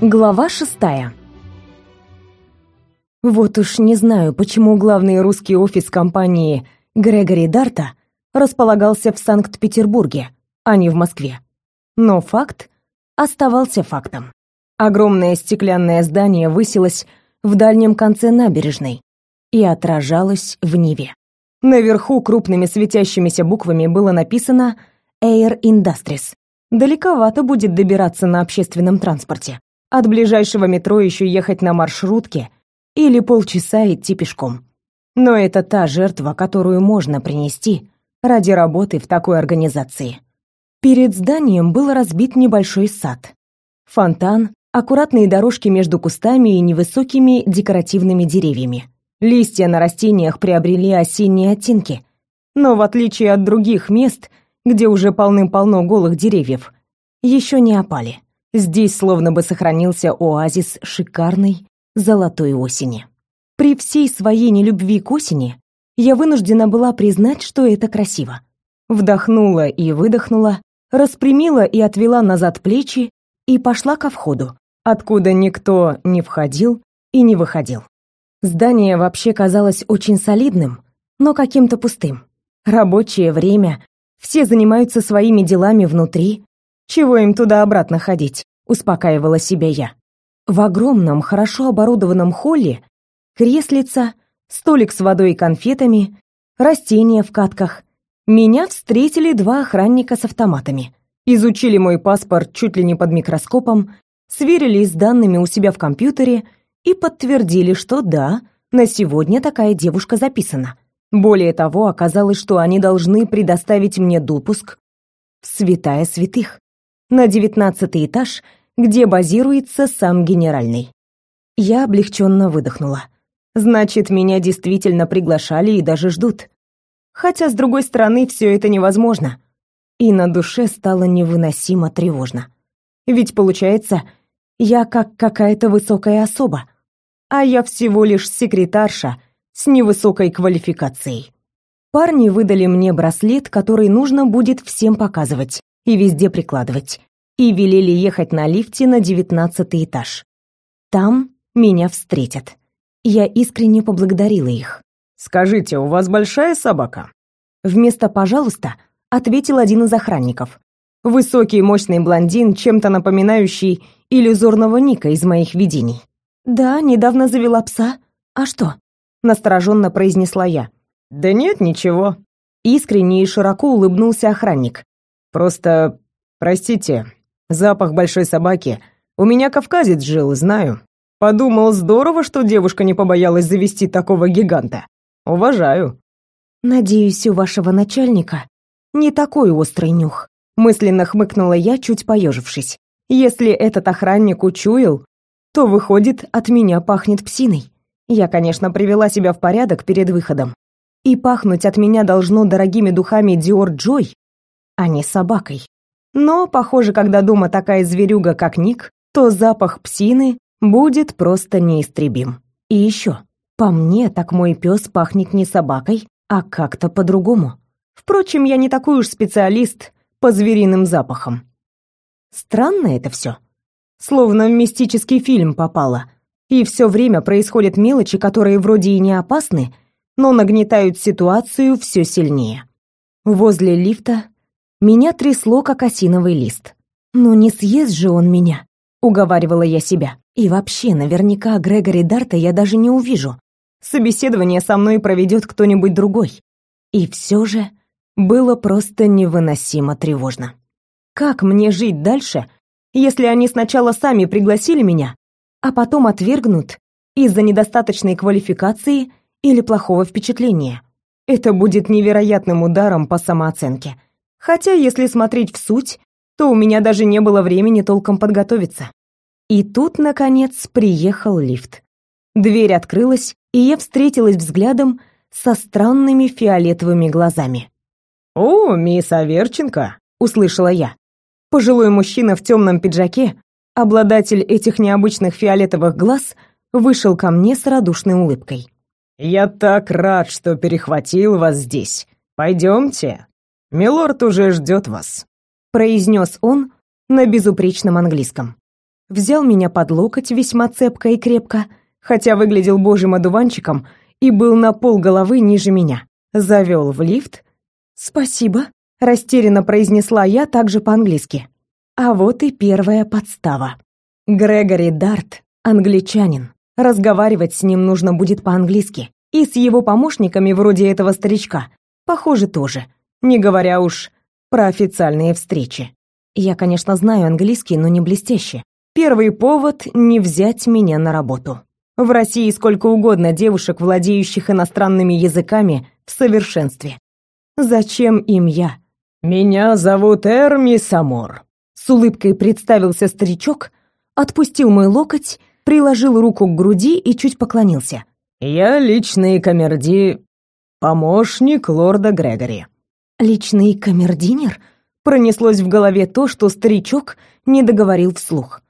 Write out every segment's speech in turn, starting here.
Глава шестая. Вот уж не знаю, почему главный русский офис компании Грегори Дарта располагался в Санкт-Петербурге, а не в Москве. Но факт оставался фактом. Огромное стеклянное здание высилось в дальнем конце набережной и отражалось в Ниве. Наверху крупными светящимися буквами было написано Air Industries. Далековато будет добираться на общественном транспорте. От ближайшего метро еще ехать на маршрутке или полчаса идти пешком. Но это та жертва, которую можно принести ради работы в такой организации. Перед зданием был разбит небольшой сад. Фонтан, аккуратные дорожки между кустами и невысокими декоративными деревьями. Листья на растениях приобрели осенние оттенки, но в отличие от других мест, где уже полным-полно голых деревьев, еще не опали. Здесь словно бы сохранился оазис шикарной золотой осени. При всей своей нелюбви к осени я вынуждена была признать, что это красиво. Вдохнула и выдохнула, распрямила и отвела назад плечи и пошла ко входу, откуда никто не входил и не выходил. Здание вообще казалось очень солидным, но каким-то пустым. Рабочее время, все занимаются своими делами внутри, чего им туда-обратно ходить, успокаивала себя я. В огромном, хорошо оборудованном холле креслица, столик с водой и конфетами, растения в катках. Меня встретили два охранника с автоматами. Изучили мой паспорт чуть ли не под микроскопом, сверились с данными у себя в компьютере и подтвердили, что да, на сегодня такая девушка записана. Более того, оказалось, что они должны предоставить мне допуск в святая святых на девятнадцатый этаж, где базируется сам генеральный. Я облегченно выдохнула. Значит, меня действительно приглашали и даже ждут. Хотя, с другой стороны, все это невозможно. И на душе стало невыносимо тревожно. Ведь, получается, я как какая-то высокая особа, а я всего лишь секретарша с невысокой квалификацией. Парни выдали мне браслет, который нужно будет всем показывать и везде прикладывать, и велели ехать на лифте на девятнадцатый этаж. Там меня встретят. Я искренне поблагодарила их. «Скажите, у вас большая собака?» Вместо «пожалуйста» ответил один из охранников. Высокий мощный блондин, чем-то напоминающий иллюзорного Ника из моих видений. «Да, недавно завела пса. А что?» настороженно произнесла я. «Да нет, ничего». Искренне и широко улыбнулся охранник. Просто, простите, запах большой собаки. У меня кавказец жил, знаю. Подумал, здорово, что девушка не побоялась завести такого гиганта. Уважаю. Надеюсь, у вашего начальника не такой острый нюх. Мысленно хмыкнула я, чуть поежившись. Если этот охранник учуял, то выходит, от меня пахнет псиной. Я, конечно, привела себя в порядок перед выходом. И пахнуть от меня должно дорогими духами Dior Joy, а не собакой. Но, похоже, когда дома такая зверюга, как Ник, то запах псины будет просто неистребим. И еще, по мне, так мой пес пахнет не собакой, а как-то по-другому. Впрочем, я не такой уж специалист по звериным запахам. Странно это все. Словно в мистический фильм попало. И все время происходят мелочи, которые вроде и не опасны, но нагнетают ситуацию все сильнее. Возле лифта меня трясло, как осиновый лист. «Ну не съест же он меня», — уговаривала я себя. «И вообще, наверняка Грегори Дарта я даже не увижу. Собеседование со мной проведет кто-нибудь другой». И все же было просто невыносимо тревожно. Как мне жить дальше, если они сначала сами пригласили меня, а потом отвергнут из-за недостаточной квалификации или плохого впечатления? Это будет невероятным ударом по самооценке. Хотя, если смотреть в суть, то у меня даже не было времени толком подготовиться. И тут, наконец, приехал лифт. Дверь открылась, и я встретилась взглядом со странными фиолетовыми глазами. «О, мисс Аверченко!» — услышала я. Пожилой мужчина в темном пиджаке, обладатель этих необычных фиолетовых глаз, вышел ко мне с радушной улыбкой. «Я так рад, что перехватил вас здесь. Пойдемте, «Милорд уже ждет вас», — произнес он на безупречном английском. взял меня под локоть весьма цепко и крепко, хотя выглядел божьим одуванчиком и был на пол головы ниже меня. Завел в лифт. «Спасибо», — растерянно произнесла я также по-английски. А вот и первая подстава. Грегори Дарт — англичанин. Разговаривать с ним нужно будет по-английски. И с его помощниками вроде этого старичка. Похоже, тоже. Не говоря уж про официальные встречи. Я, конечно, знаю английский, но не блестяще. Первый повод — не взять меня на работу. В России сколько угодно девушек, владеющих иностранными языками в совершенстве. Зачем им я? «Меня зовут Эрми Самор», — с улыбкой представился старичок, отпустил мой локоть, приложил руку к груди и чуть поклонился. «Я личный камерди... помощник лорда Грегори». «Личный камердинер?» Пронеслось в голове то, что старичок не договорил вслух.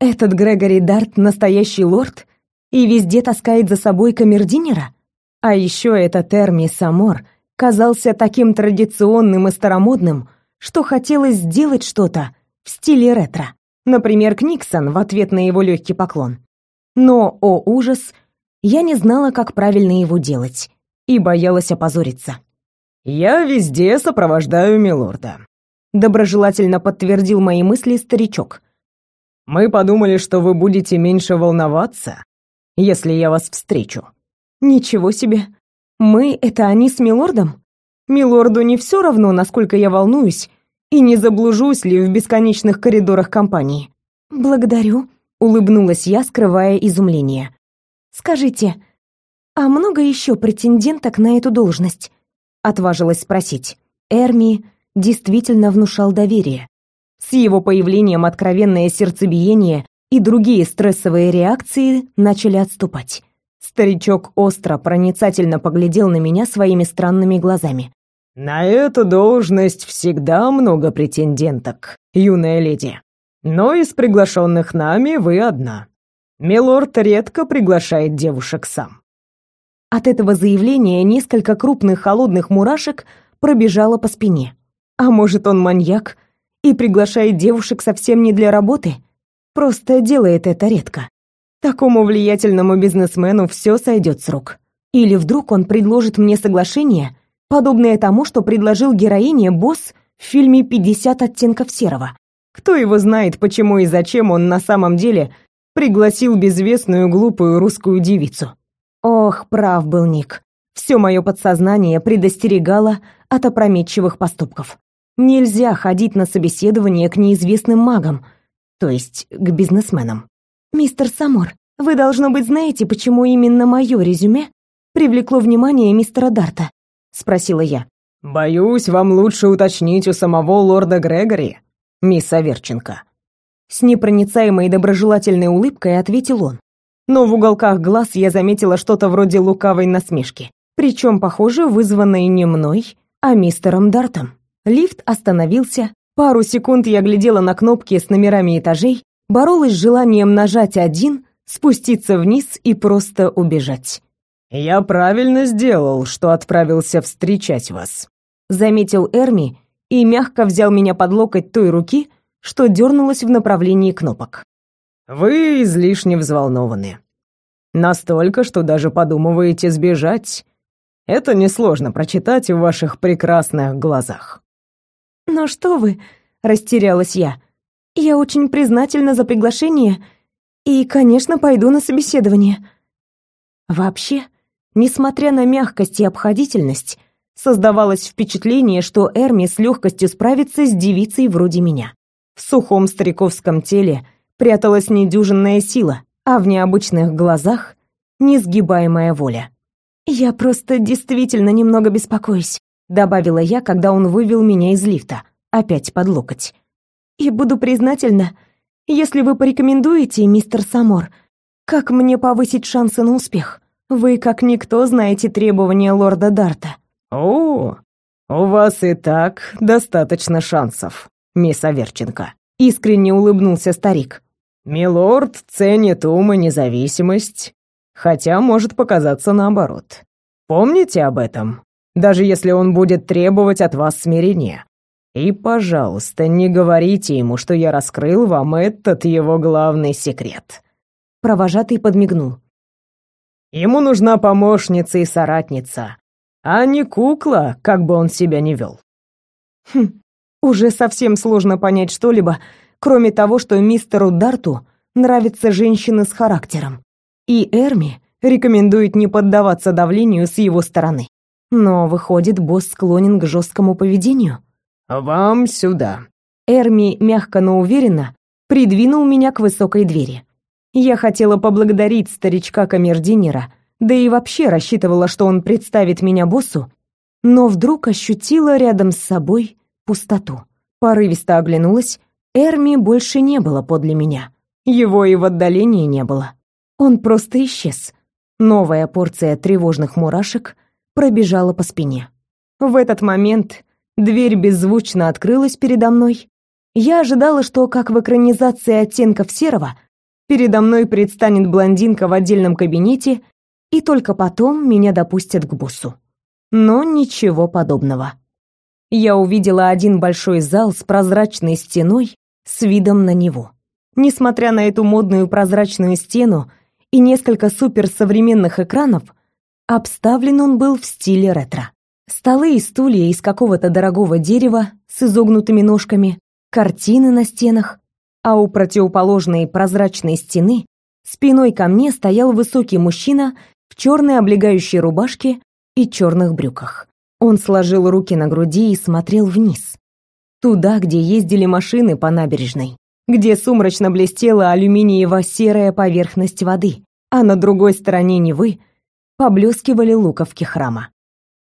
«Этот Грегори Дарт — настоящий лорд и везде таскает за собой камердинера?» А еще этот Эрми Самор казался таким традиционным и старомодным, что хотелось сделать что-то в стиле ретро. Например, Книксон в ответ на его легкий поклон. Но, о ужас, я не знала, как правильно его делать, и боялась опозориться. «Я везде сопровождаю милорда», — доброжелательно подтвердил мои мысли старичок. «Мы подумали, что вы будете меньше волноваться, если я вас встречу». Ничего себе. Мы — это они с милордом? Милорду не все равно, насколько я волнуюсь, и не заблужусь ли в бесконечных коридорах компании. Благодарю, улыбнулась я, скрывая изумление. Скажите, а много еще претенденток на эту должность? Отважилась спросить. Эрми действительно внушал доверие. С его появлением откровенное сердцебиение и другие стрессовые реакции начали отступать. Старичок остро, проницательно поглядел на меня своими странными глазами. «На эту должность всегда много претенденток, юная леди. Но из приглашенных нами вы одна. Милорд редко приглашает девушек сам». От этого заявления несколько крупных холодных мурашек пробежало по спине. А может, он маньяк и приглашает девушек совсем не для работы? Просто делает это редко. Такому влиятельному бизнесмену все сойдет с рук. Или вдруг он предложит мне соглашение, подобное тому, что предложил героине босс в фильме «50 оттенков серого». Кто его знает, почему и зачем он на самом деле пригласил безвестную глупую русскую девицу. Ох, прав был Ник. Все мое подсознание предостерегало от опрометчивых поступков. Нельзя ходить на собеседование к неизвестным магам, то есть к бизнесменам. «Мистер Самор, вы, должно быть, знаете, почему именно мое резюме привлекло внимание мистера Дарта?» — спросила я. «Боюсь, вам лучше уточнить у самого лорда Грегори, мисс Аверченко». С непроницаемой доброжелательной улыбкой ответил он. Но в уголках глаз я заметила что-то вроде лукавой насмешки. Причем, похоже, вызванной не мной, а мистером Дартом. Лифт остановился. Пару секунд я глядела на кнопки с номерами этажей, боролась с желанием нажать один, спуститься вниз и просто убежать. «Я правильно сделал, что отправился встречать вас», — заметил Эрми и мягко взял меня под локоть той руки, что дернулась в направлении кнопок. «Вы излишне взволнованы. Настолько, что даже подумываете сбежать. Это несложно прочитать в ваших прекрасных глазах». «Но что вы?» — растерялась я. Я очень признательна за приглашение и, конечно, пойду на собеседование. Вообще, несмотря на мягкость и обходительность, создавалось впечатление, что Эрми с легкостью справится с девицей вроде меня. В сухом стариковском теле пряталась недюжинная сила, а в необычных глазах несгибаемая воля. «Я просто действительно немного беспокоюсь», добавила я, когда он вывел меня из лифта, опять под локоть. И буду признательна, если вы порекомендуете, мистер Самор, как мне повысить шансы на успех. Вы, как никто, знаете требования лорда Дарта. О, у вас и так достаточно шансов, мисс Аверченко. Искренне улыбнулся старик. Милорд ценит ум и независимость, хотя может показаться наоборот. Помните об этом, даже если он будет требовать от вас смирения. И, пожалуйста, не говорите ему, что я раскрыл вам этот его главный секрет. Провожатый подмигнул. Ему нужна помощница и соратница, а не кукла, как бы он себя ни вел. Хм, уже совсем сложно понять что-либо, кроме того, что мистеру Дарту нравятся женщины с характером. И Эрми рекомендует не поддаваться давлению с его стороны. Но, выходит, босс склонен к жесткому поведению. «Вам сюда». Эрми мягко, но уверенно придвинул меня к высокой двери. Я хотела поблагодарить старичка камердинера, да и вообще рассчитывала, что он представит меня боссу, но вдруг ощутила рядом с собой пустоту. Порывисто оглянулась, Эрми больше не было подле меня. Его и в отдалении не было. Он просто исчез. Новая порция тревожных мурашек пробежала по спине. В этот момент дверь беззвучно открылась передо мной. Я ожидала, что, как в экранизации оттенков серого, передо мной предстанет блондинка в отдельном кабинете, и только потом меня допустят к боссу. Но ничего подобного. Я увидела один большой зал с прозрачной стеной с видом на него. Несмотря на эту модную прозрачную стену и несколько суперсовременных экранов, обставлен он был в стиле ретро. Столы и стулья из какого-то дорогого дерева с изогнутыми ножками, картины на стенах, а у противоположной прозрачной стены спиной ко мне стоял высокий мужчина в черной облегающей рубашке и черных брюках. Он сложил руки на груди и смотрел вниз, туда, где ездили машины по набережной, где сумрачно блестела алюминиево-серая поверхность воды, а на другой стороне Невы поблескивали луковки храма.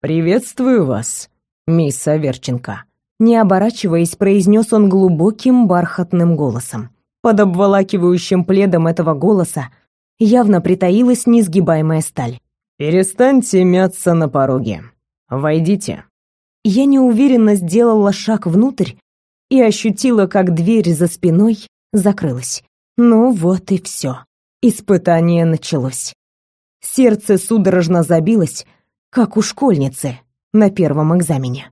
«Приветствую вас, мисс Аверченко», не оборачиваясь, произнес он глубоким бархатным голосом. Под обволакивающим пледом этого голоса явно притаилась несгибаемая сталь. «Перестаньте мяться на пороге. Войдите». Я неуверенно сделала шаг внутрь и ощутила, как дверь за спиной закрылась. Ну вот и все. Испытание началось. Сердце судорожно забилось, как у школьницы на первом экзамене.